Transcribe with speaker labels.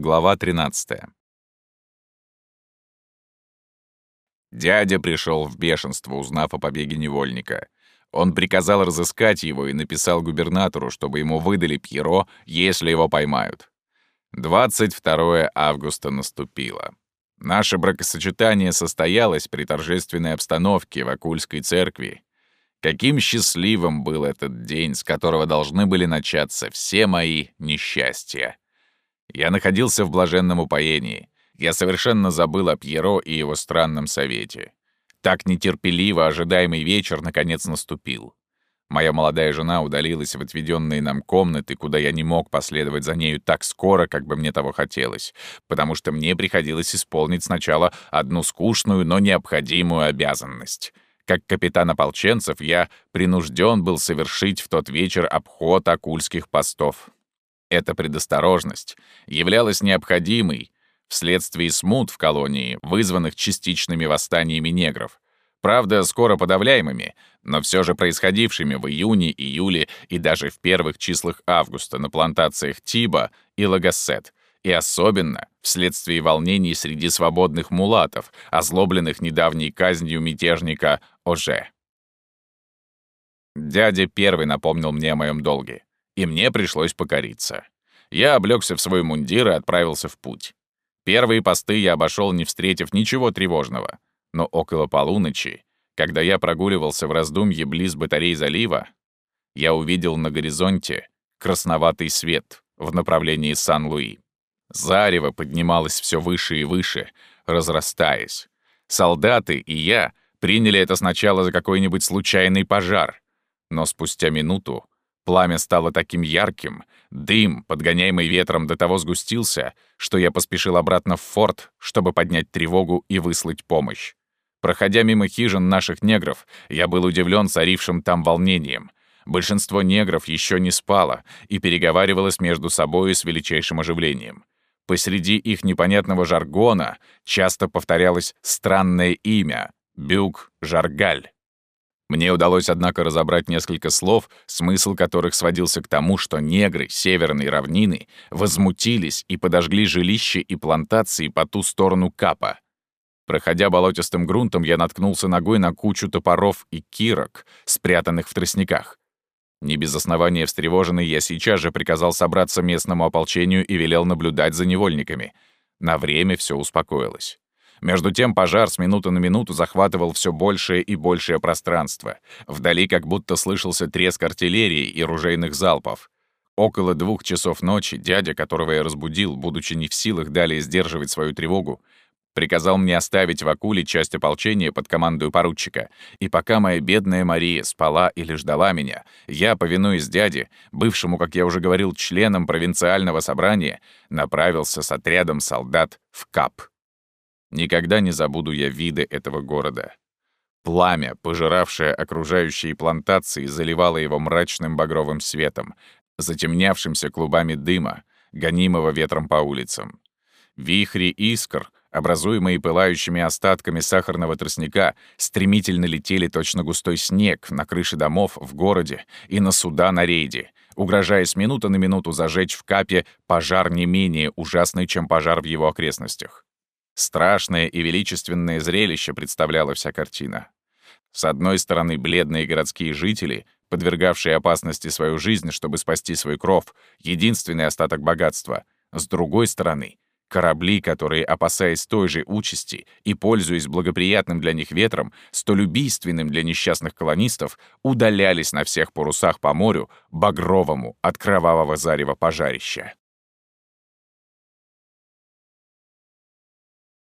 Speaker 1: Глава 13. Дядя пришел в бешенство, узнав о побеге невольника. Он приказал разыскать его и написал губернатору, чтобы ему выдали Пьеро, если его поймают. 22 августа наступило. Наше бракосочетание состоялось при торжественной обстановке в Акульской церкви. Каким счастливым был этот день, с которого должны были начаться все мои несчастья. Я находился в блаженном упоении. Я совершенно забыл о Пьеро и его странном совете. Так нетерпеливо ожидаемый вечер наконец наступил. Моя молодая жена удалилась в отведенные нам комнаты, куда я не мог последовать за нею так скоро, как бы мне того хотелось, потому что мне приходилось исполнить сначала одну скучную, но необходимую обязанность. Как капитан ополченцев я принужден был совершить в тот вечер обход акульских постов. Эта предосторожность являлась необходимой вследствие смут в колонии, вызванных частичными восстаниями негров. Правда, скоро подавляемыми, но все же происходившими в июне, июле и даже в первых числах августа на плантациях Тиба и Лагассет, и особенно вследствие волнений среди свободных мулатов, озлобленных недавней казнью мятежника Оже. Дядя первый напомнил мне о моем долге и мне пришлось покориться. Я облегся в свой мундир и отправился в путь. Первые посты я обошел, не встретив ничего тревожного. Но около полуночи, когда я прогуливался в раздумье близ батарей залива, я увидел на горизонте красноватый свет в направлении Сан-Луи. Зарево поднималось все выше и выше, разрастаясь. Солдаты и я приняли это сначала за какой-нибудь случайный пожар, но спустя минуту Пламя стало таким ярким, дым, подгоняемый ветром, до того сгустился, что я поспешил обратно в форт, чтобы поднять тревогу и выслать помощь. Проходя мимо хижин наших негров, я был удивлен царившим там волнением. Большинство негров еще не спало и переговаривалось между собой с величайшим оживлением. Посреди их непонятного жаргона часто повторялось странное имя — Бюк Жаргаль. Мне удалось, однако, разобрать несколько слов, смысл которых сводился к тому, что негры северной равнины возмутились и подожгли жилища и плантации по ту сторону Капа. Проходя болотистым грунтом, я наткнулся ногой на кучу топоров и кирок, спрятанных в тростниках. Не без основания встревоженный, я сейчас же приказал собраться местному ополчению и велел наблюдать за невольниками. На время все успокоилось. Между тем пожар с минуты на минуту захватывал все большее и большее пространство. Вдали как будто слышался треск артиллерии и ружейных залпов. Около двух часов ночи дядя, которого я разбудил, будучи не в силах далее сдерживать свою тревогу, приказал мне оставить в Акуле часть ополчения под командою поручика. И пока моя бедная Мария спала или ждала меня, я, повинуясь дяде, бывшему, как я уже говорил, членом провинциального собрания, направился с отрядом солдат в Кап. Никогда не забуду я виды этого города. Пламя, пожиравшее окружающие плантации, заливало его мрачным багровым светом, затемнявшимся клубами дыма, гонимого ветром по улицам. Вихри искр, образуемые пылающими остатками сахарного тростника, стремительно летели точно густой снег на крыши домов в городе и на суда на рейде, угрожая с минуты на минуту зажечь в Капе пожар не менее ужасный, чем пожар в его окрестностях. Страшное и величественное зрелище представляла вся картина. С одной стороны, бледные городские жители, подвергавшие опасности свою жизнь, чтобы спасти свой кров, единственный остаток богатства. С другой стороны, корабли, которые, опасаясь той же участи и пользуясь благоприятным для них ветром, столь убийственным для несчастных колонистов, удалялись на всех парусах по морю багровому от кровавого зарева пожарища.